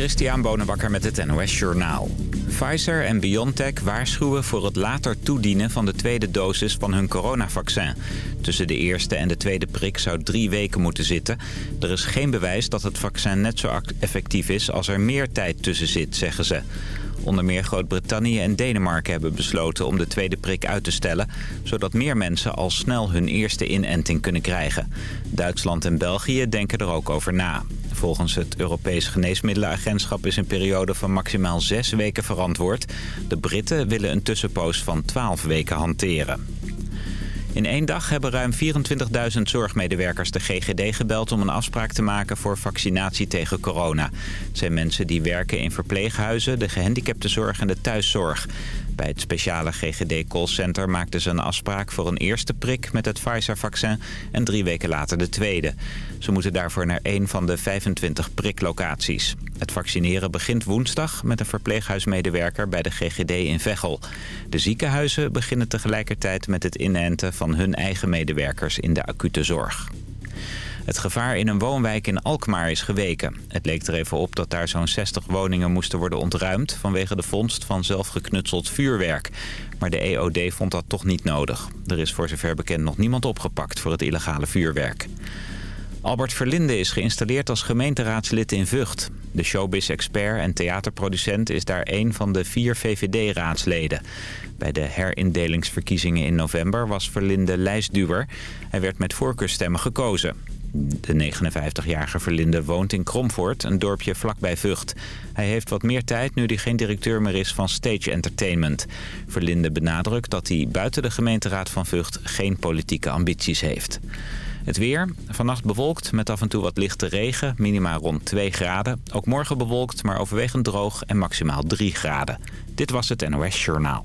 Christian Bonenbakker met het NOS Journaal. Pfizer en BioNTech waarschuwen voor het later toedienen van de tweede dosis van hun coronavaccin. Tussen de eerste en de tweede prik zou drie weken moeten zitten. Er is geen bewijs dat het vaccin net zo effectief is als er meer tijd tussen zit, zeggen ze. Onder meer Groot-Brittannië en Denemarken hebben besloten om de tweede prik uit te stellen... zodat meer mensen al snel hun eerste inenting kunnen krijgen. Duitsland en België denken er ook over na. Volgens het Europees Geneesmiddelenagentschap is een periode van maximaal zes weken verantwoord. De Britten willen een tussenpoos van twaalf weken hanteren. In één dag hebben ruim 24.000 zorgmedewerkers de GGD gebeld om een afspraak te maken voor vaccinatie tegen corona. Het zijn mensen die werken in verpleeghuizen, de gehandicaptenzorg en de thuiszorg. Bij het speciale GGD-callcenter maakten ze een afspraak voor een eerste prik met het Pfizer-vaccin en drie weken later de tweede. Ze moeten daarvoor naar een van de 25 priklocaties. Het vaccineren begint woensdag met een verpleeghuismedewerker bij de GGD in Veghel. De ziekenhuizen beginnen tegelijkertijd met het inenten van hun eigen medewerkers in de acute zorg. Het gevaar in een woonwijk in Alkmaar is geweken. Het leek er even op dat daar zo'n 60 woningen moesten worden ontruimd... vanwege de vondst van zelfgeknutseld vuurwerk. Maar de EOD vond dat toch niet nodig. Er is voor zover bekend nog niemand opgepakt voor het illegale vuurwerk. Albert Verlinde is geïnstalleerd als gemeenteraadslid in Vught. De showbiz-expert en theaterproducent is daar een van de vier VVD-raadsleden. Bij de herindelingsverkiezingen in november was Verlinde lijstduwer. Hij werd met voorkeurstemmen gekozen. De 59-jarige Verlinde woont in Kromvoort, een dorpje vlakbij Vught. Hij heeft wat meer tijd nu hij geen directeur meer is van Stage Entertainment. Verlinde benadrukt dat hij buiten de gemeenteraad van Vught geen politieke ambities heeft. Het weer. Vannacht bewolkt met af en toe wat lichte regen. Minima rond 2 graden. Ook morgen bewolkt, maar overwegend droog en maximaal 3 graden. Dit was het NOS Journaal.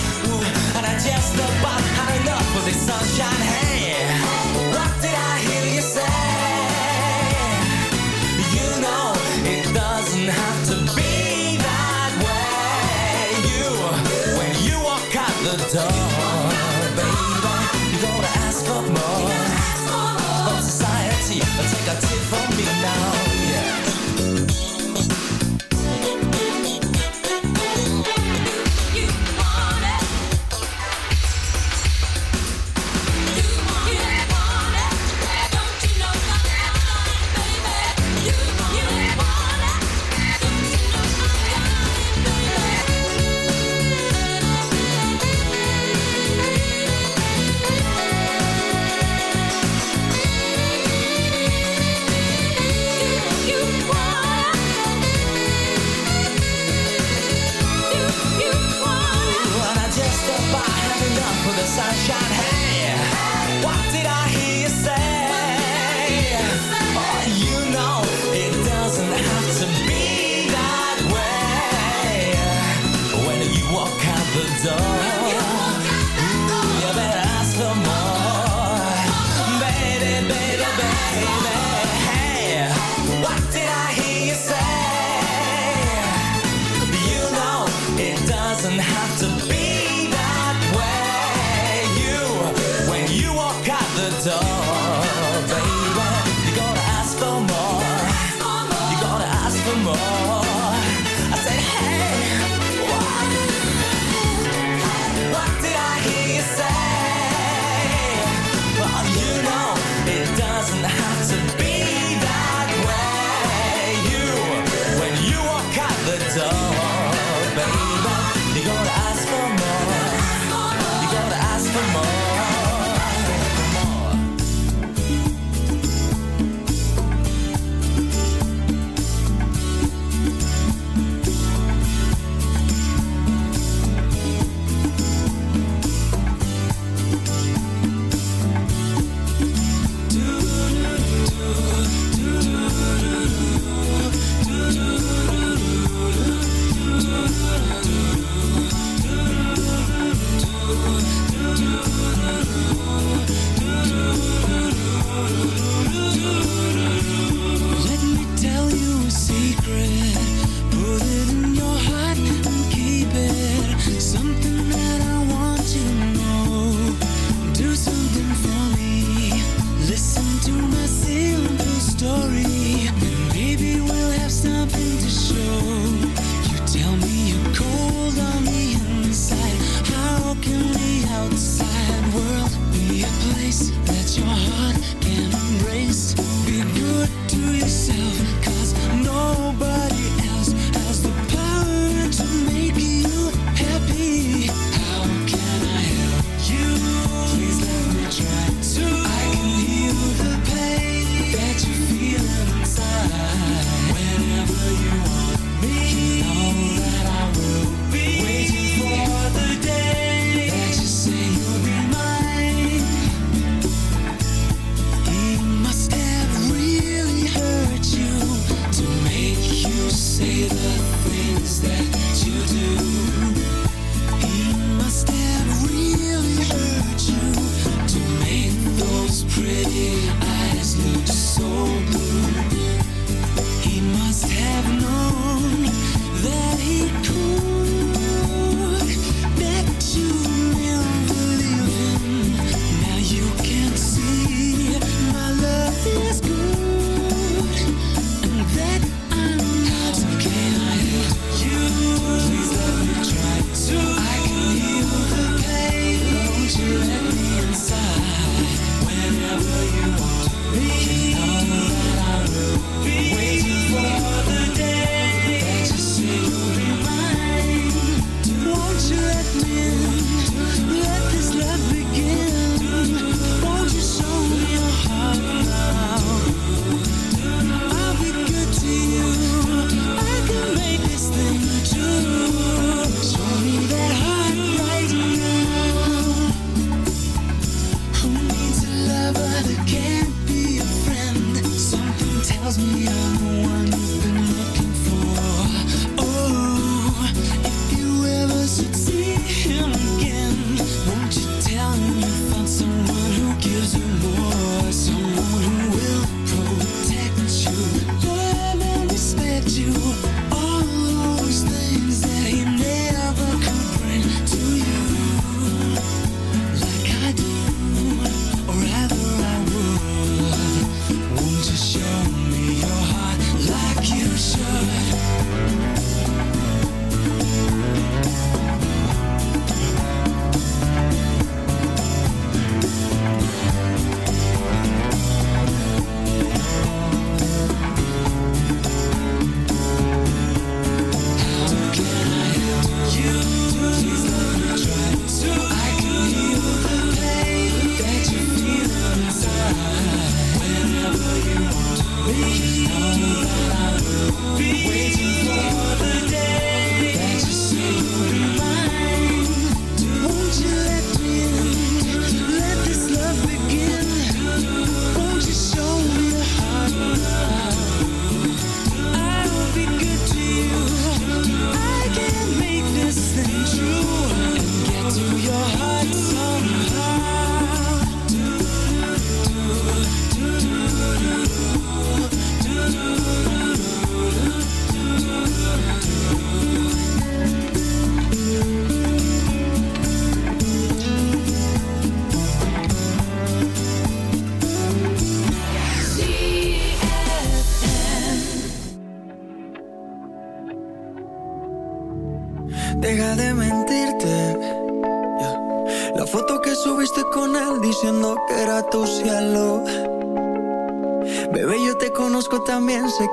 I just about enough this sunshine. Hey, what did I hear you say? You know it doesn't have to be that way. You, when you walk out the door, door.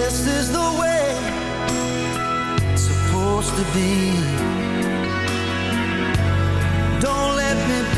This is the way it's supposed to be. Don't let me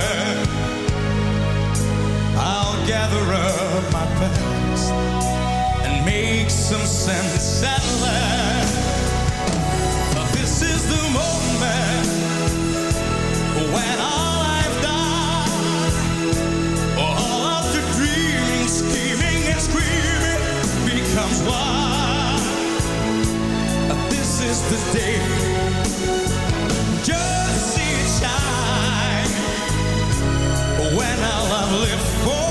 up my past and make some sense at last. This is the moment when all I've done all of the dreaming scheming and screaming becomes one. This is the day. Just see it shine. When our love lived for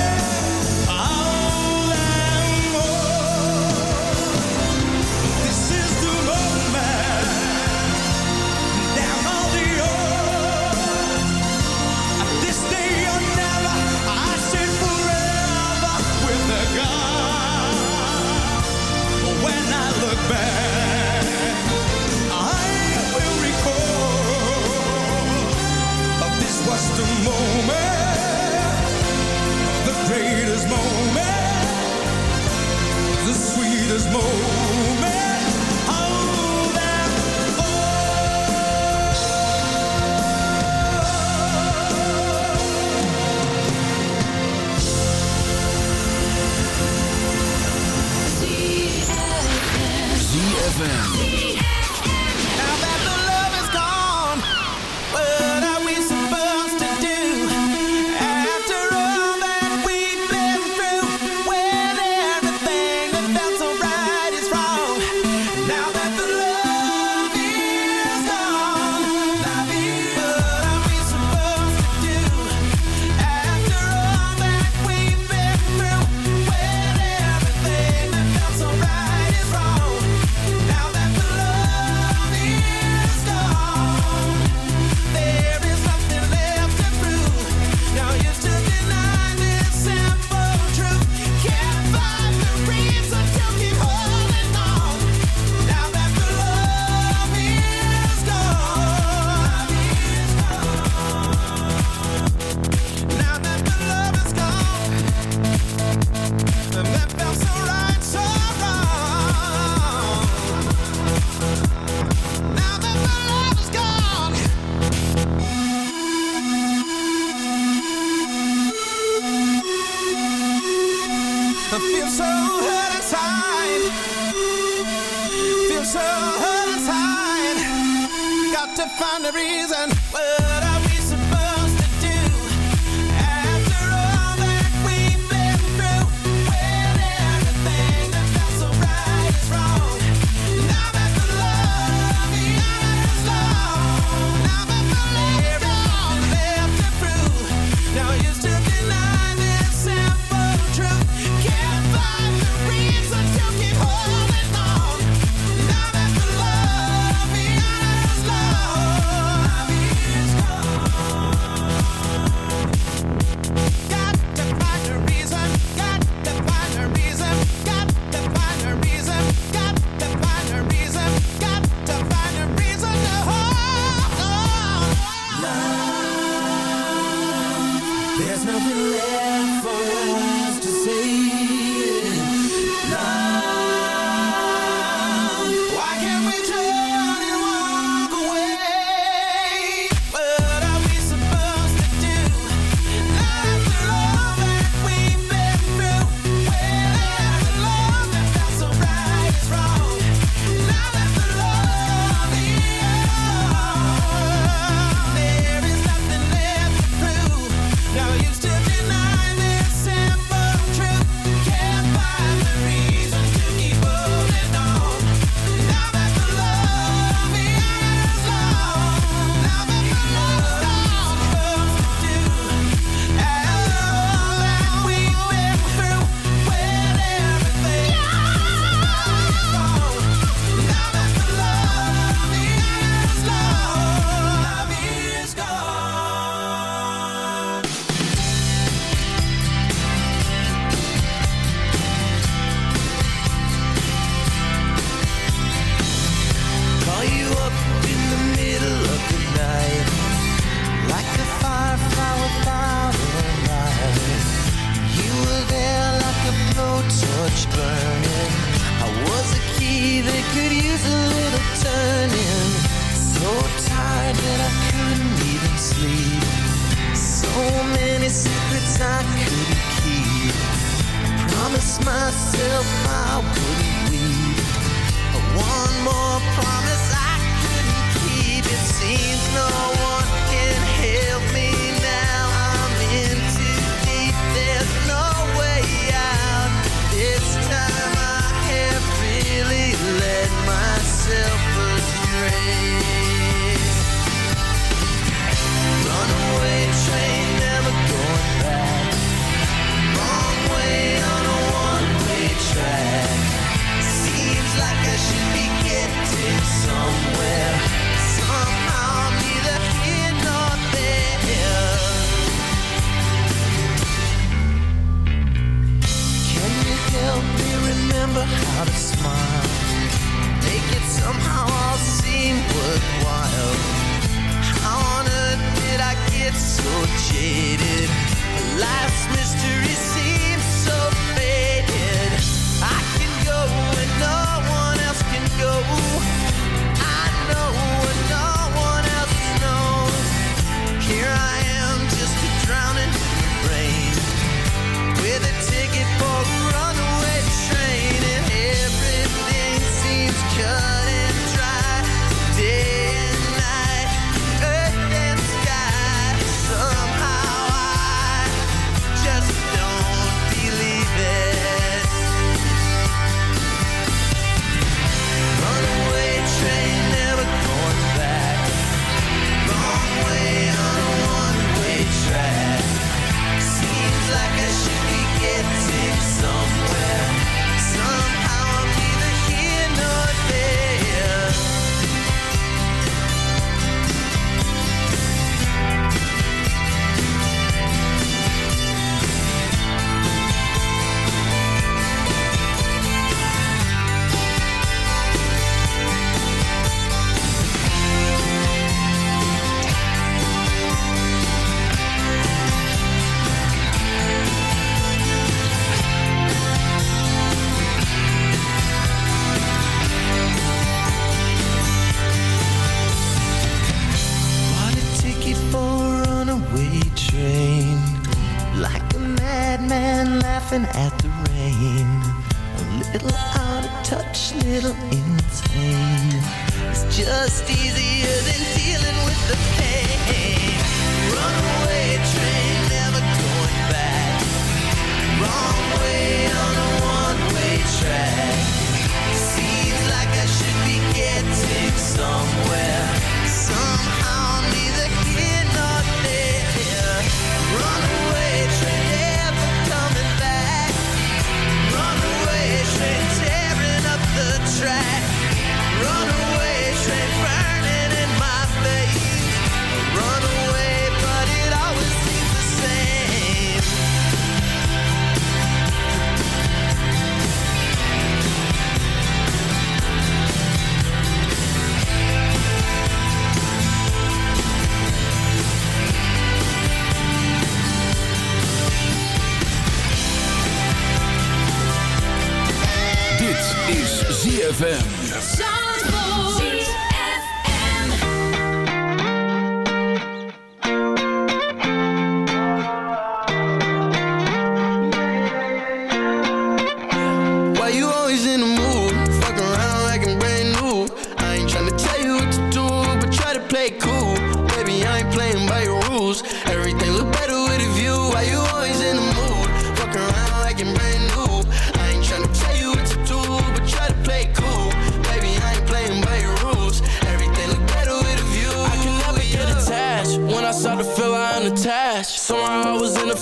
sweetest moment, the sweetest moment of all. ZFM.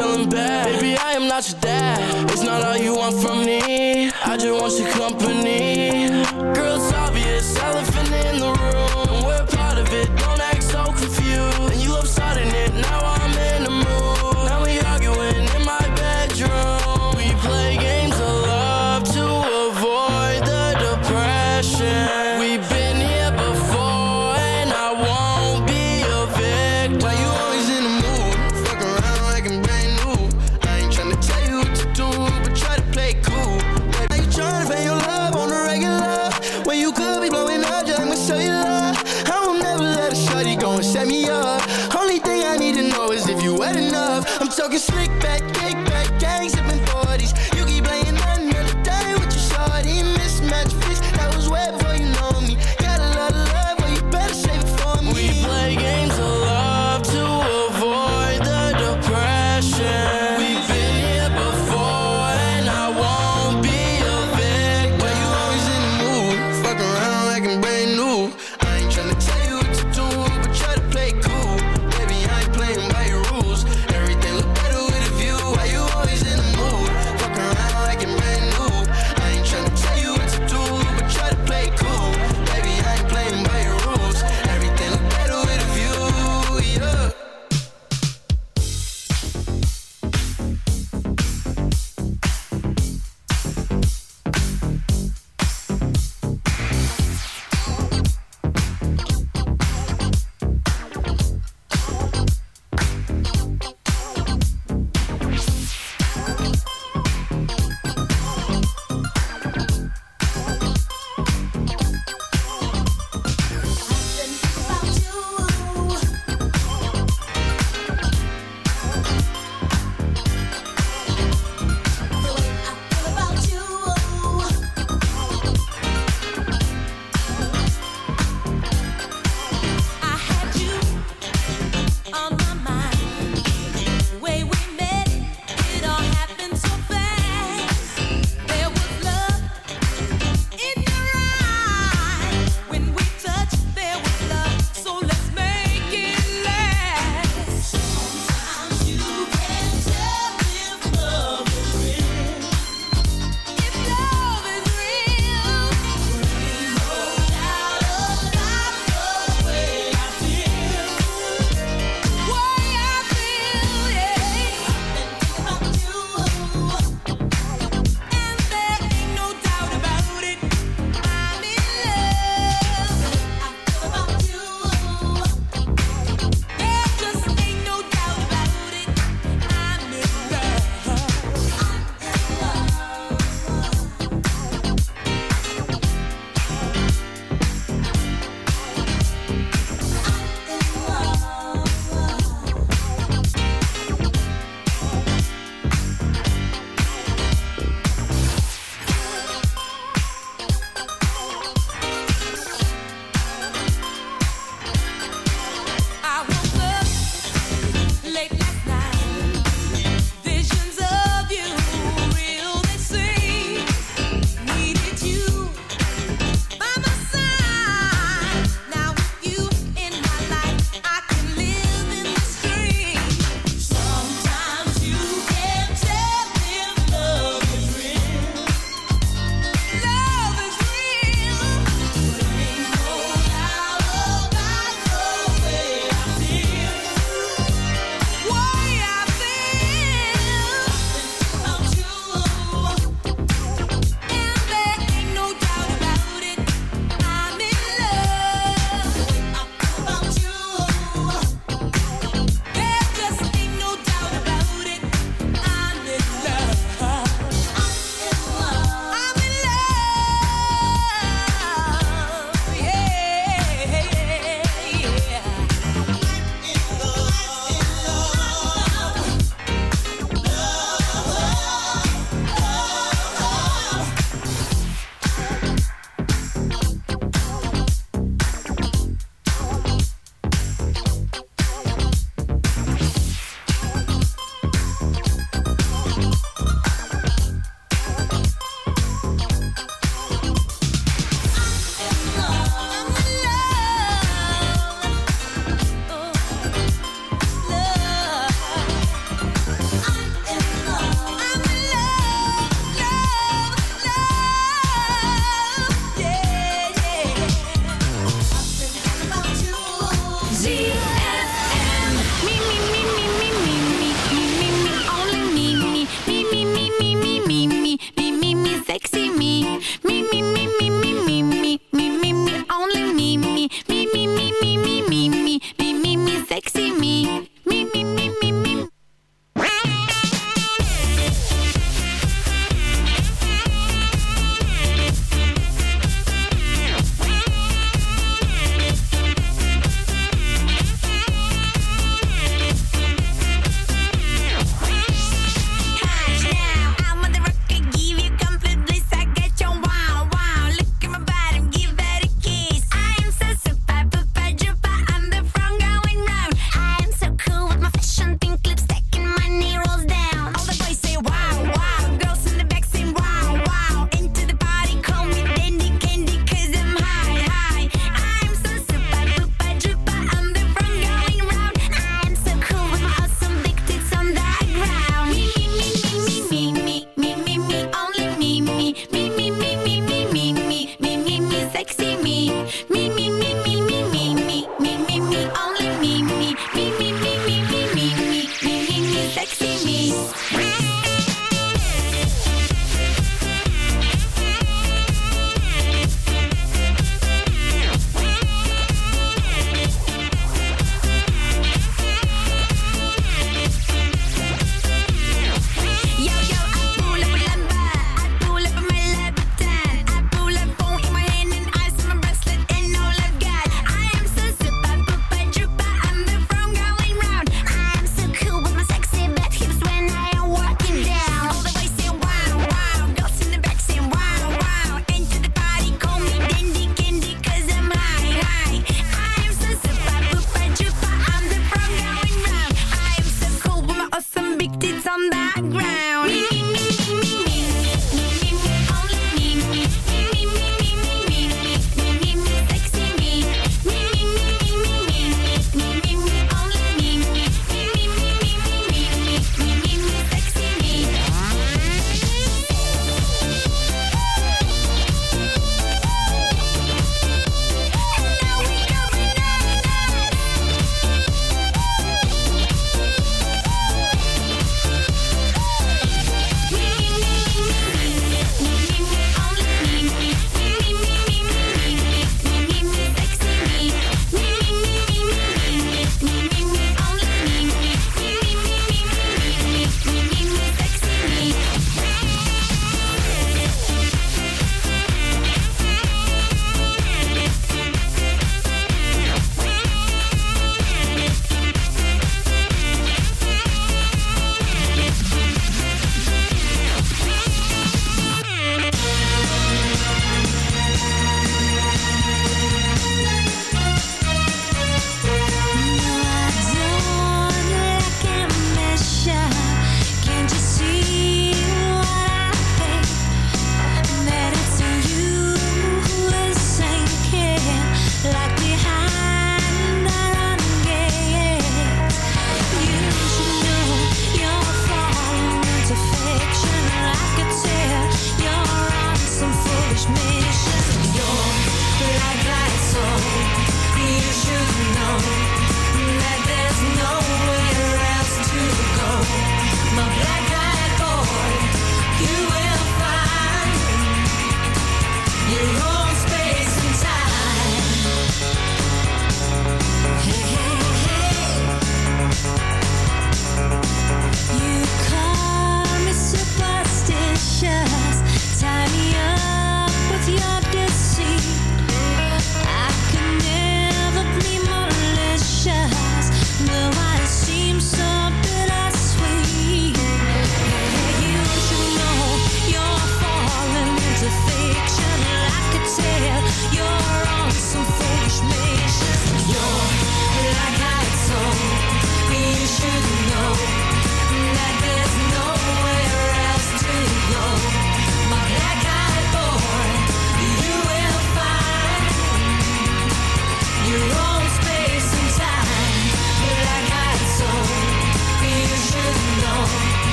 feeling bad Baby, I am not your dad. It's not all you want from me. I just want your company.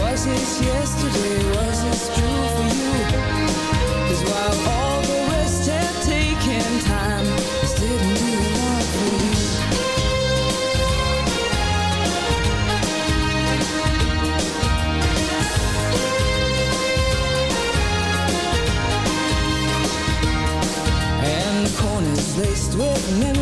Was it yesterday? Was it true for while all the rest taken time, this didn't do lot for you. And the corners laced with memories